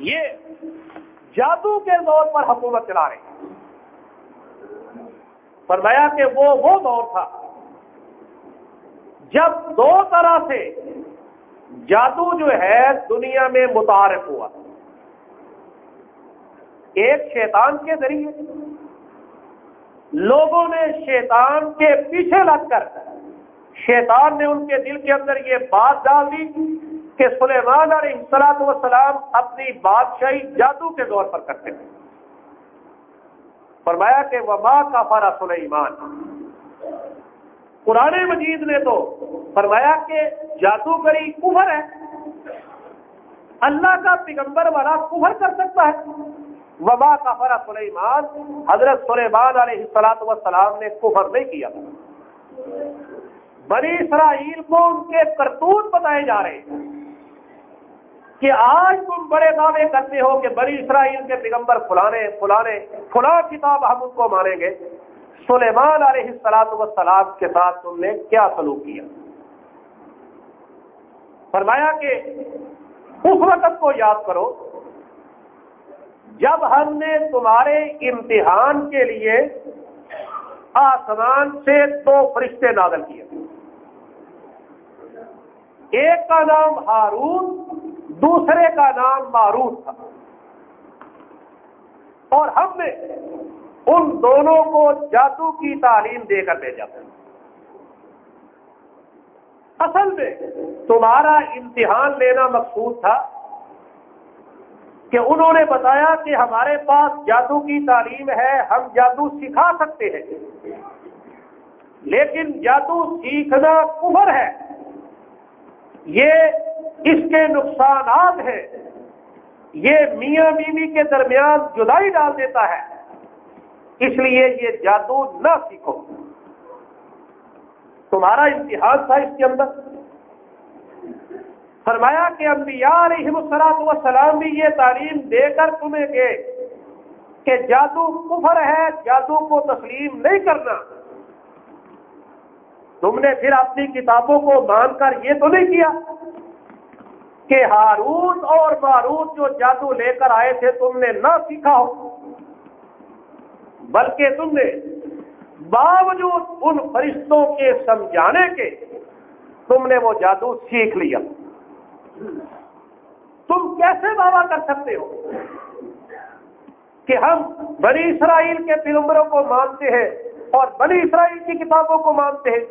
یہ جادو کے دور پر حکومت چلا رہے ہیں۔ فرمایا کہ وہ وہ دور تھا جب دو طرح سے جادو جو ہے دنیا میں متعارف ہوا۔ ایک شیطان کے ذریعے لوگوں نے شیطان کے پیچھے لگ کر شیطان نے ان کے دل کے اندر یہ بات ڈال دی کہ سلیمان علیہ السلاط وسلام اپنی بادشاہی جادو کے دور پر کرتے تھے۔ فرمایا کہ وما کا فارا سلیمان۔ قرآن مجید نے تو فرمایا کہ جادوگری کفر ہے۔ اللہ کا پیغمبر والا کفر کر سکتا ہے۔ وبا کا فرا سلیمان۔ حضرت سلیمان علیہ السلاط وسلام نے کفر نہیں کیا۔ بنی اسرائیل کو ان کے کرتوت بتائے جا رہے ہیں۔ کہ آج تم بڑے دعوے کرتے ہو کہ بنی اسرائیل کے پیغمبر فلانے فلانے، فلاں کتاب ہم ان کو مانیں گے۔ سلیمان علیہ السلاط وسلام کے ساتھ تم نے کیا سلوک کیا؟ فرمایا کہ اس وقت کو یاد کرو، جب ہم نے تمہارے امتحان کے لیے آسمان سے دو فرشتے نازل کیے۔ ایک کا نام ہارون دوسرے کا نام مارون تھا۔ اور ہم نے ان دونوں کو جادو کی تعلیم دے کر بھیجا۔ تھا اصل میں تمہارا امتحان لینا مقصود تھا کہ انہوں نے بتایا کہ ہمارے پاس جادو کی تعلیم ہے، ہم جادو سکھا سکتے ہیں۔ لیکن جادو سیکھنا کفر ہے۔ یہ اس کے نقصانات ہیں۔ یہ میاں بیوی کے درمیان جدائی ڈال دیتا ہے۔ اس لیے یہ جادو نہ سیکھو۔ تمہارا امتحان تھا اس کے اندر۔ فرمایا کہ انبیاء علیہ السلام وسلام بھی یہ تعلیم دے کر تمہیں گے کہ جادو کفر ہے، جادو کو تسلیم نہیں کرنا۔ تم نے پھر اپنی کتابوں کو مان کر یہ تو نہیں کیا۔ کہ ہارون اور مارون جو جادو لے کر آئے تھے، تم نے نہ سیکھا ہو۔ بلکہ تم نے باوجود ان فرشتوں کے سمجھانے کے تم نے وہ جادو سیکھ لیا۔ تم کیسے دعویٰ کر سکتے ہو کہ ہم بنی اسرائیل کے پیغمبروں کو مانتے ہیں اور بنی اسرائیل کی کتابوں کو مانتے ہیں؟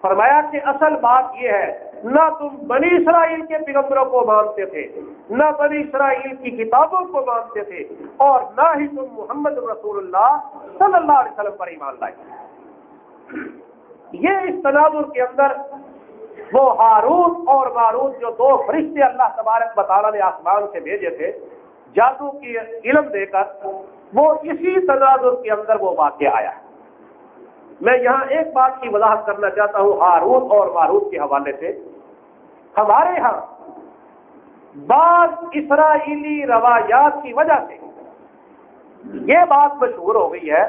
فرمایا کہ اصل بات یہ ہے نہ تم بنی اسرائیل کے پیغمبروں کو مانتے تھے، نہ بنی اسرائیل کی کتابوں کو مانتے تھے، اور نہ ہی تم محمد رسول اللہ صلی اللہ علیہ وسلم پر ایمان لائے۔ یہ اس تناظر کے اندر وہ ہارون اور مارون جو دو فرشتے اللہ تبارک بطالہ نے آسمان سے بھیجے تھے، جادو کی علم دے کر وہ اسی تناظر کے اندر وہ واقع آیا۔ ہے میں یہاں ایک بات کی وضاحت کرنا چاہتا ہوں، ہارون اور مارون کے حوالے سے۔ ہمارے ہاں بعض اسرائیلی روایات کی وجہ سے یہ بات مشہور ہو گئی ہے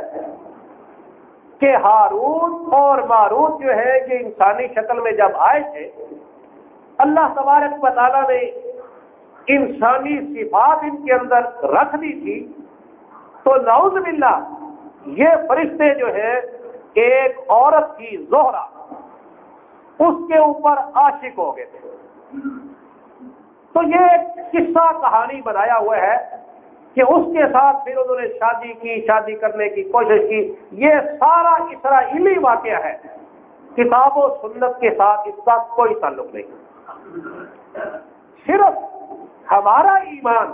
کہ ہارون اور مارون جو ہے یہ انسانی شکل میں جب آئے تھے، اللہ تبارک تعالیٰ نے انسانی صفات ان کے اندر رکھ دی تھی۔ تو نعوذ باللہ، یہ فرشتے جو ہے ایک عورت کی زہرا اس کے اوپر عاشق ہو گئے تھے۔ تو یہ قصہ کہانی بنایا ہوا ہے کہ اس کے ساتھ پھر انہوں نے شادی کی، شادی کرنے کی کوشش کی۔ یہ سارا اسرائیلی واقعہ ہے۔ کتاب و سنت کے ساتھ اس کا کوئی تعلق نہیں۔ صرف ہمارا ایمان،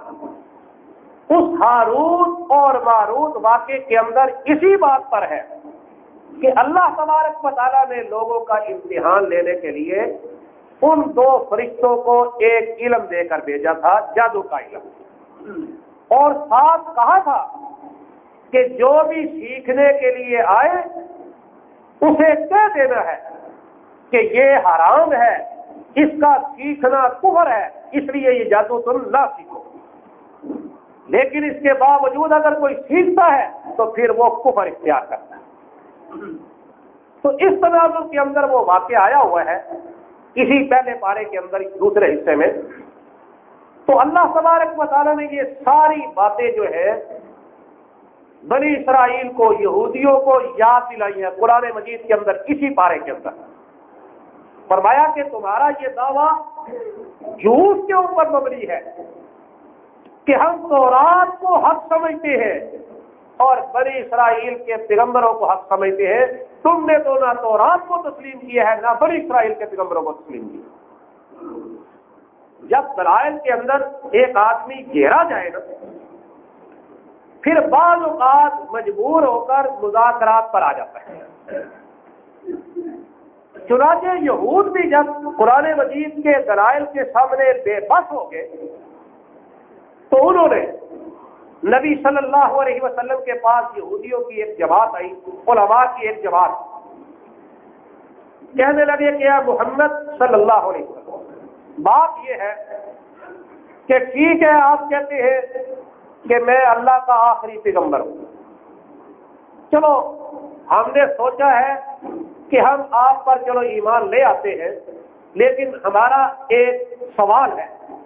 اس ہارون اور مارون واقع کے اندر اسی بات پر ہے۔ کہ اللہ تبارک مطالعہ نے لوگوں کا امتحان لینے کے لیے ان دو فرشتوں کو ایک علم دے کر بھیجا تھا، جادو کا علم۔ اور ساتھ کہا تھا کہ جو بھی سیکھنے کے لیے آئے، اسے کہہ دینا ہے کہ یہ حرام ہے، اس کا سیکھنا کفر ہے، اس لیے یہ جادو تم نہ سیکھو۔ لیکن اس کے باوجود اگر کوئی سیکھتا ہے، تو پھر وہ کفر اختیار کرتا ہے۔ تو اس تناظر کے اندر وہ واقع آیا ہوا ہے، اسی پہلے پارے کے اندر دوسرے حصے میں۔ تو اللہ تبارک مطالعہ نے یہ ساری باتیں جو ہے بنی اسرائیل کو، یہودیوں کو یاد دلائی ہے قرآن مجید کے اندر کسی پارے کے اندر۔ فرمایا کہ تمہارا یہ دعویٰ جھوٹ کے اوپر مبنی ہے کہ ہم تو رات کو حق سمجھتے ہیں۔ اور بنی اسرائیل کے پیغمبروں کو حق سمجھتے ہیں۔ تم نے تو نہ تو رات کو تسلیم کیا ہے، نہ بنی اسرائیل کے پیغمبروں کو تسلیم کیا۔ جب دلائل کے اندر ایک آدمی گھیرا جائے نا، پھر بعض اوقات مجبور ہو کر مذاکرات پر آ جاتا ہے۔ چنانچہ یہود بھی جب قرآن مجید کے دلائل کے سامنے بے بس ہو گئے، تو انہوں نے نبی صلی اللہ علیہ وسلم کے پاس یہودیوں کی ایک جماعت آئی، علماء کی ایک جماعت۔ کہنے لگے کہ محمد صلی اللہ علیہ وسلم، بات یہ ہے کہ ٹھیک ہے، آپ کہتے ہیں کہ میں اللہ کا آخری پیغمبر ہوں۔ چلو، ہم نے سوچا ہے کہ ہم آپ پر چلو ایمان لے آتے ہیں، لیکن ہمارا ایک سوال ہے۔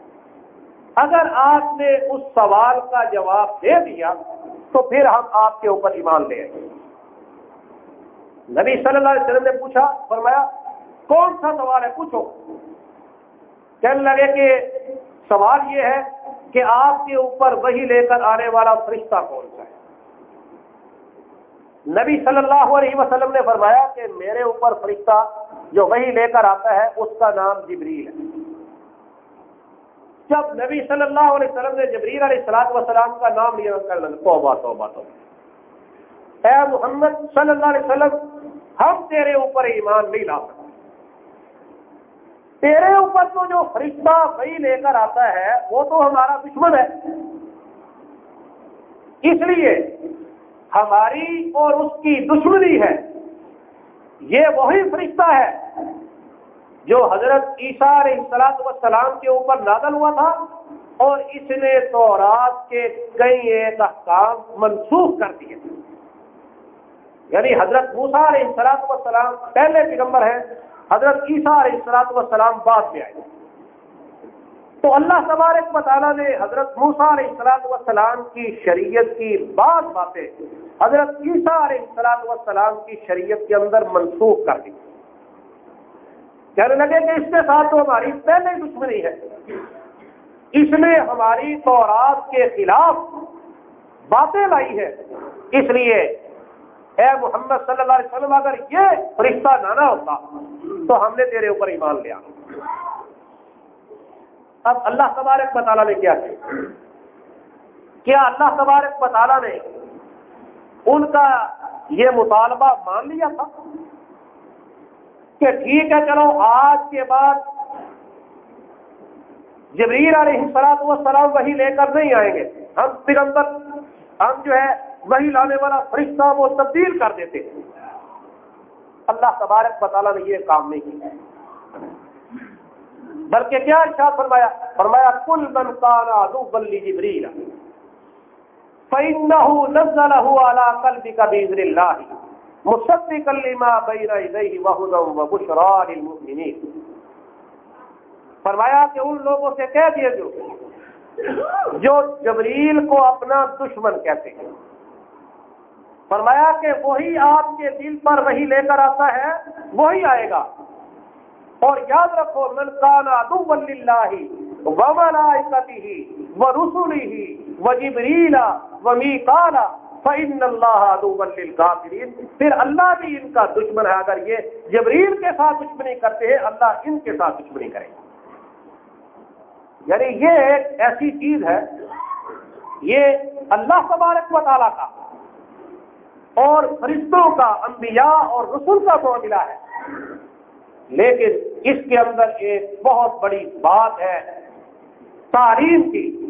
اگر آپ نے اس سوال کا جواب دے دیا، تو پھر ہم آپ کے اوپر ایمان لے نبی صلی اللہ علیہ وسلم نے پوچھا، فرمایا، کون سا سوال ہے؟ پوچھو۔ کہنے لگے کہ سوال یہ ہے کہ آپ کے اوپر وہی لے کر آنے والا فرشتہ کون سا ہے؟ نبی صلی اللہ علیہ وسلم نے فرمایا کہ میرے اوپر فرشتہ جو وہی لے کر آتا ہے، اس کا نام جبریل ہے۔ جب نبی صلی اللہ علیہ وسلم نے جبریل علیہ السلام وسلام کا نام لیا توبہ توبہ توبہ۔ اے محمد صلی اللہ علیہ وسلم، ہم تیرے اوپر ایمان نہیں لا سکتے۔ تیرے اوپر تو جو فرشتہ وہی لے کر آتا ہے، وہ تو ہمارا دشمن ہے۔ اس لیے ہماری اور اس کی دشمنی ہے۔ یہ وہی فرشتہ ہے۔ جو حضرت عیسیٰ علیہ السلاط وسلام کے اوپر نادل ہوا تھا اور اس نے تو رات کے کئی ایک احکام منسوخ کر دیے تھے۔ یعنی حضرت موسا علیہ السلاط وسلام پہلے پیغمبر ہیں، حضرت عیسیٰ علیہ السلاط وسلام بعد میں آئے۔ تو اللہ تبارک مطالعہ نے حضرت موسا علیہ السلاط وسلام کی شریعت کی بعض باتیں حضرت عیسیٰ علیہ السلاط وسلام کی شریعت کے اندر منسوخ کر دی۔ کہنے لگے کہ اس کے ساتھ تو ہماری پہلے دشمنی ہے۔ اس نے ہماری تورات کے خلاف باتیں لائی ہے اس لیے اے محمد صلی اللہ علیہ وسلم، اگر یہ فرشتہ نہ ہوتا تو ہم نے تیرے اوپر ایمان لیا۔ اب اللہ تبارک مطالعہ نے کیا کیا؟ اللہ تبارک مطالعہ نے ان کا یہ مطالبہ مان لیا تھا؟ کہ ٹھیک ہے، چلو آج کے بعد جبریل علیہ السلام و سلام وہی لے کر نہیں آئیں گے۔ ہم پیغمبر، ہم جو ہے، وہی لانے والا فرشتہ وہ تبدیل کر دیتے اللہ تبارک بطالہ نے یہ کام نہیں کیا۔ بلکہ کیا ارشاد فرمایا؟ فرمایا، کل من کانا دو بلی جبریل فَإِنَّهُ نَزَّلَهُ عَلَىٰ قَلْبِكَ بِإِذْنِ اللَّهِ مصدقا لما بين يديه وهدى وبشرى للمؤمنين۔ فرمایا کہ ان لوگوں سے کہہ دیے جو جو جبریل کو اپنا دشمن کہتے ہیں۔ فرمایا کہ وہی آپ کے دل پر وہی لے کر آتا ہے، وہی آئے گا۔ اور یاد رکھو، من کانا دو اللہ و ملائکتہ و رسلہ و جبریل و میکالا۔ فعن اللہ پھر اللہ بھی ان کا دشمن ہے۔ اگر یہ جبریل کے ساتھ دشمنی کرتے ہیں، اللہ ان کے ساتھ دشمنی کرے گا۔ یعنی یہ ایک ایسی چیز ہے، یہ اللہ تبارک و تعالیٰ کا اور فرشتوں کا، انبیاء اور رسول کا معاملہ ہے۔ لیکن اس کے اندر ایک بہت بڑی بات ہے تعلیم کی۔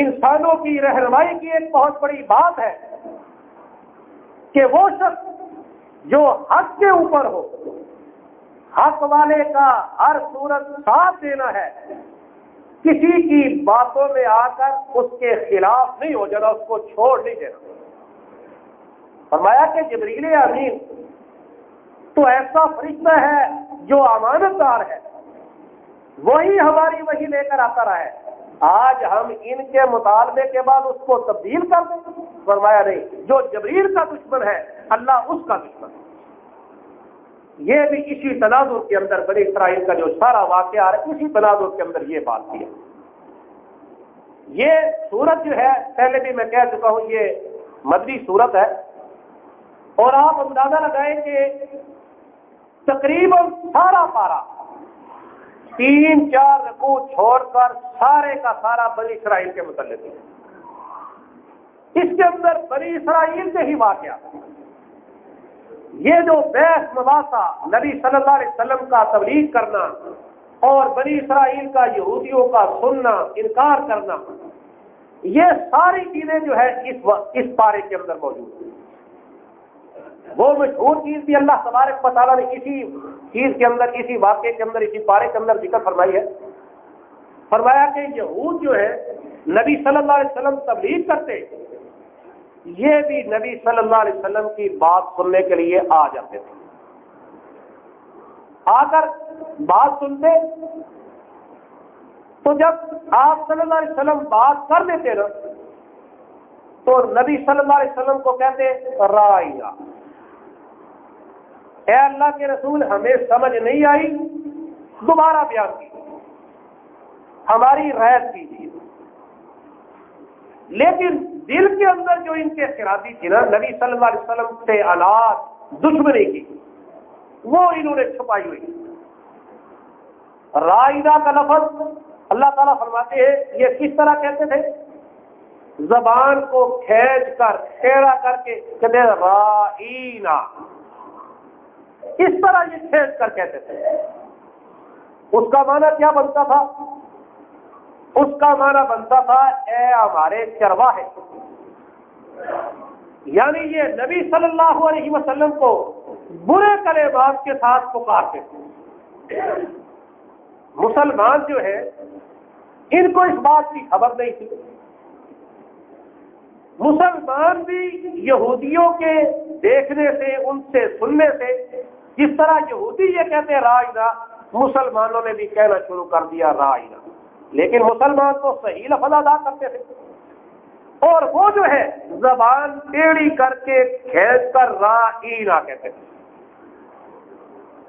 انسانوں کی رہنمائی کی ایک بہت بڑی بات ہے کہ وہ شخص جو حق کے اوپر ہو، حق والے کا ہر صورت ساتھ دینا ہے، کسی کی باتوں میں آ کر اس کے خلاف نہیں ہو جانا اس کو چھوڑ نہیں دینا۔ فرمایا کہ جبریل امین تو ایسا فرشتہ ہے جو امانت دار ہے، وہی ہماری وہی لے کر آتا رہا ہے۔ آج ہم ان کے مطالبے کے بعد اس کو تبدیل کر دیں۔ فرمایا نہیں، جو جبریل کا دشمن ہے، اللہ اس کا دشمن ہے۔ یہ بھی اسی تنازع کے اندر بنی اسرائیل کا جو سارا واقعہ ہے، اسی تنازع کے اندر یہ بات کی ہے۔ یہ سورت جو ہے، پہلے بھی میں کہہ چکا ہوں، یہ مدری صورت ہے۔ اور آپ اندازہ لگائیں کہ تقریباً سارا پارا تین چار رکو چھوڑ کر سارے کا سارا بنی اسرائیل کے متعلق ہے۔ اس کے اندر بنی اسرائیل سے ہی واقعہ۔ یہ جو بیس مباحثہ نبی صلی اللہ علیہ وسلم کا تبلیغ کرنا اور بنی اسرائیل کا یہودیوں کا سننا، انکار کرنا، یہ ساری چیزیں جو ہے اس اس پارے کے اندر موجود ہیں۔ وہ مشہور چیز بھی اللہ تبارک تعالیٰ نے اسی چیز کے اندر، اسی واقعے کے اندر، اسی پارے کے اندر ذکر فرمائی ہے۔ فرمایا کہ یہود جو ہے نبی صلی اللہ علیہ وسلم تبلیغ کرتے، یہ بھی نبی صلی اللہ علیہ وسلم کی بات سننے کے لیے آ جاتے تھے۔ آ کر بات سنتے، تو جب آپ صلی اللہ علیہ وسلم بات کر دیتے نا، تو نبی صلی اللہ علیہ وسلم کو کہتے رائنا اے اللہ کے رسول، ہمیں سمجھ نہیں آئی۔ دوبارہ بیان کی ہماری رحت کیجیے لیکن دل کے اندر جو ان کے خرابی تھی نا، نبی صلی اللہ علیہ وسلم سے آلات دشمنی کی، وہ انہوں نے چھپائی ہوئی۔ رائدہ کا لفظ اللہ تعالیٰ فرماتے ہیں، یہ کس طرح کہتے تھے؟ زبان کو کھینچ کر کھیڑا کر کے کہتے رائنا اس طرح یہ کھینچ کر کہتے تھے۔ اس کا معنی کیا بنتا تھا؟ اس کا معنی بنتا تھا، اے ہمارے چروا ہے۔ یعنی یہ نبی صلی اللہ علیہ وسلم کو برے کلے باز کے ساتھ پکارتے تھے۔ مسلمان جو ہے ان کو اس بات کی خبر نہیں تھی۔ مسلمان بھی یہودیوں کے دیکھنے سے، ان سے سننے سے جس طرح یہودی یہ کہتے ہیں رائنا مسلمانوں نے بھی کہنا شروع کر دیا رائنا لیکن مسلمان تو صحیح لفظ ادا کرتے تھے۔ اور وہ جو ہے، زبان ٹیڑھی کر کے کھینچ کر را کہتے تھے۔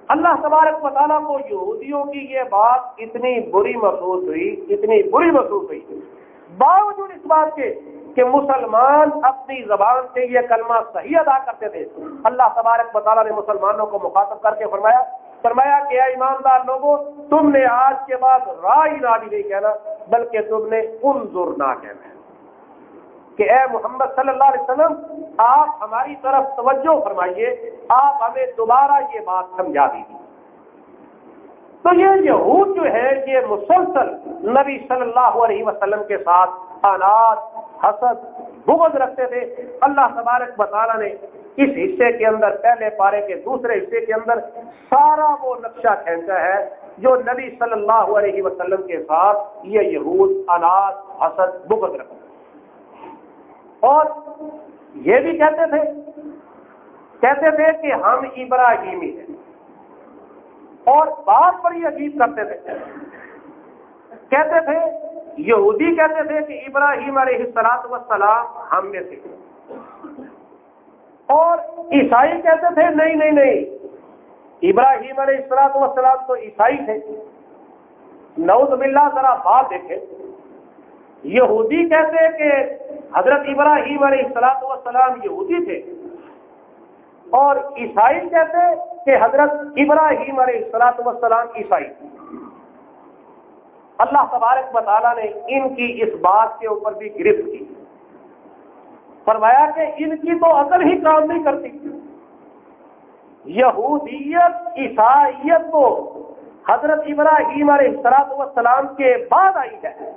اللہ تبارک مطالعہ کو یہودیوں کی یہ بات اتنی بری محسوس ہوئی، اتنی بری محسوس ہوئی۔ باوجود اس بات کے کہ مسلمان اپنی زبان سے یہ کلمہ صحیح ادا کرتے تھے۔ اللہ تبارک مطالعہ نے مسلمانوں کو مخاطب کر کے فرمایا فرمایا کہ اے ایماندار لوگوں، تم نے آج کے بعد رائے نہ بھی نہیں کہنا، بلکہ تم نے انظر نہ کہنا۔ کہ اے محمد صلی اللہ علیہ وسلم، آپ ہماری طرف توجہ فرمائیے، آپ ہمیں دوبارہ یہ بات سمجھا دیجیے تو یہ یہود جو ہے یہ مسلسل نبی صلی اللہ علیہ وسلم کے ساتھ آلات حسد، بغض رکھتے تھے۔ اللہ تبارک بطالہ نے اس حصے کے اندر، پہلے پارے کے دوسرے حصے کے اندر سارا وہ نقشہ کھینچا ہے جو نبی صلی اللہ علیہ وسلم کے ساتھ یہ یہود اناج حسد، بغض رکھتے اور یہ بھی کہتے تھے کہتے تھے کہ ہم ابراہیمی ہیں۔ اور بات بڑی عجیب کرتے تھے۔ کہتے تھے، یہودی کہتے تھے کہ ابراہیم علیہ السلاط وسلام ہم میں سے۔ اور عیسائی کہتے تھے، نہیں نہیں نہیں، ابراہیم علیہ السلاط وسلام تو عیسائی تھے۔ نعوذ باللہ، ذرا بات دیکھے یہودی کہتے کہ حضرت ابراہیم علیہ السلاط وسلام یہودی تھے۔ اور عیسائی کہتے کہ حضرت ابراہیم علیہ السلاط وسلام عیسائی اللہ تبارک مطالعہ نے ان کی اس بات کے اوپر بھی گرفت کی۔ فرمایا کہ ان کی تو عقل ہی کام نہیں کرتی۔ یہودیت، عیسائیت تو حضرت ابراہیم علیہ السلاط وسلام کے بعد آئی ہے۔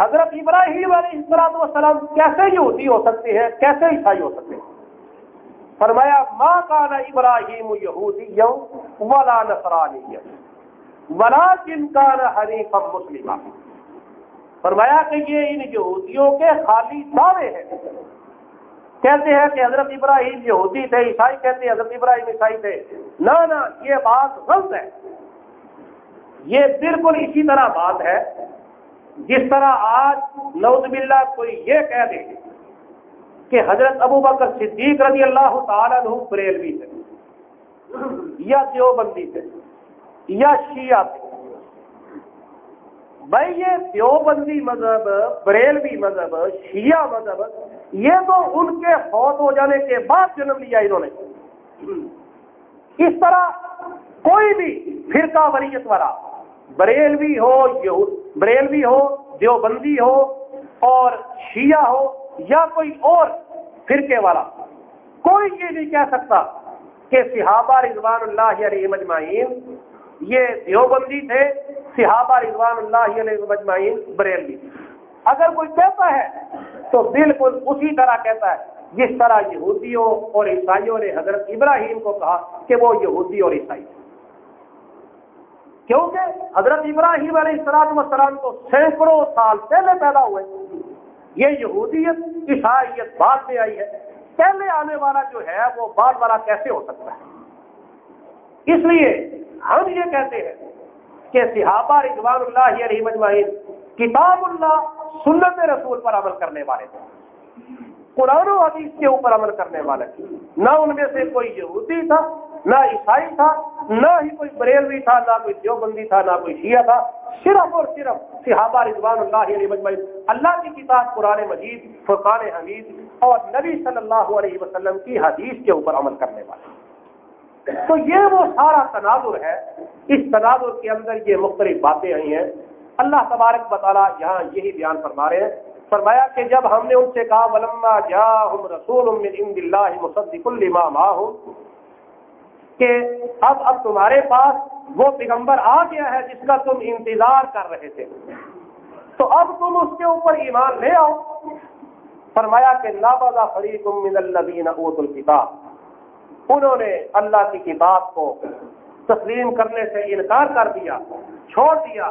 حضرت ابراہیم علیہ السلاط وسلام کیسے یہودی ہو سکتے ہیں؟ کیسے عیسائی ہو سکتے ہیں؟ فرمایا ماں کا ابراہیم یہودی ولا نسرانی ولا جن کا نہ حریف مسلم فرمایا کہ یہ ان یہودیوں کے خالی دعوے ہیں۔ کہتے ہیں کہ حضرت ابراہیم یہودی تھے، عیسائی کہتے ہیں حضرت ابراہیم عیسائی تھے۔ نہ نہ، یہ بات غلط ہے۔ یہ بالکل اسی طرح بات ہے جس طرح آج نوز باللہ کوئی یہ کہہ دے کہ حضرت ابو بکر صدیق رضی اللہ تعالیٰ عنہ بریلوی تھے، یا دیوبندی تھے، یا شیعہ تھے۔ بھائی، یہ دیوبندی مذہب، بریلوی مذہب، شیعہ مذہب، یہ تو ان کے فوت ہو جانے کے بعد جنم لیا انہوں نے۔ اس طرح کوئی بھی فرقہ وریت والا، بریلوی ہو بریلوی ہو، دیوبندی ہو اور شیعہ ہو یا کوئی اور فرقے والا، کوئی یہ نہیں کہہ سکتا کہ صحابہ رضوان اللہ علیہ مجمعین یہ دیوبندی تھے، صحابہ رضوان اللہ علیہ مجمعین بریلوی۔ اگر کوئی کہتا ہے تو بالکل اسی طرح کہتا ہے، جس طرح یہودیوں اور عیسائیوں نے حضرت ابراہیم کو کہا کہ وہ یہودی اور عیسائی۔ کیونکہ حضرت ابراہیم علیہ السلام وسلام تو سینکڑوں سال پہلے پیدا ہوئے۔ یہ یہودیت عیسائیت بعد میں آئی ہے۔ پہلے آنے والا جو ہے وہ بعد والا کیسے ہو سکتا ہے؟ اس لیے ہم یہ کہتے ہیں کہ صحابہ رضوان اللہ علیہ مجمعین کتاب اللہ سنت رسول پر عمل کرنے والے تھے۔ قرآن و حدیث کے اوپر عمل کرنے والے نہ ان میں سے کوئی یہودی تھا، نہ عیسائی تھا، نہ ہی کوئی بریلوی تھا، نہ کوئی دیوبندی تھا، نہ کوئی شیعہ تھا۔ صرف اور صرف صحابہ رضوان اللہ علیہ مجمعین اللہ کی کتاب قرآن مجید، فرقان حمید اور نبی صلی اللہ علیہ وسلم کی حدیث کے اوپر عمل کرنے والے۔ تو یہ وہ سارا تناظر ہے، اس تناظر کے اندر یہ مختلف باتیں آئی ہیں۔ اللہ تبارک بطالہ یہاں یہی بیان فرما رہے ہیں۔ فرمایا کہ جب ہم نے ان سے کہا، ولما جاءهم رسول من عند الله مصدق لما معهم کہ اب اب تمہارے پاس وہ پیغمبر آ گیا ہے جس کا تم انتظار کر رہے تھے۔ تو اب تم اس کے اوپر ایمان لے آؤ۔ فرمایا کہ نابازا فریق من الذین اوتوا الکتاب انہوں نے اللہ کی کتاب کو تسلیم کرنے سے انکار کر دیا، چھوڑ دیا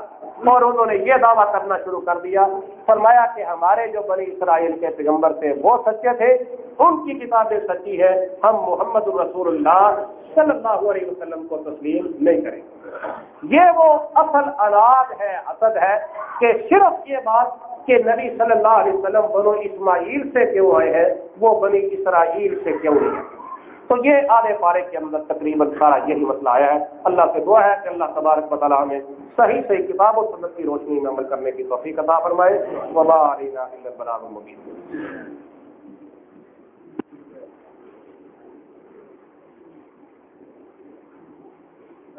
اور انہوں نے یہ دعویٰ کرنا شروع کر دیا۔ فرمایا کہ ہمارے جو بنی اسرائیل کے پیغمبر تھے وہ سچے تھے، ان کی کتابیں سچی ہے ہم محمد الرسول اللہ صلی اللہ علیہ وسلم کو تسلیم نہیں کریں گے یہ وہ اصل اناج ہے اسد ہے کہ صرف یہ بات کہ نبی صلی اللہ علیہ وسلم بنو اسماعیل سے کیوں آئے ہیں، وہ بنی اسرائیل سے کیوں نہیں ہے تو یہ آدھے پارے کے اندر تقریباً سارا یہی مسئلہ آیا ہے۔ اللہ سے دعا ہے کہ اللہ تبارک بطالہ ہمیں صحیح صحیح کتاب و سنت کی روشنی میں عمل کرنے کی توفیق عطا فرمائے۔ وبا علینا البلام المبین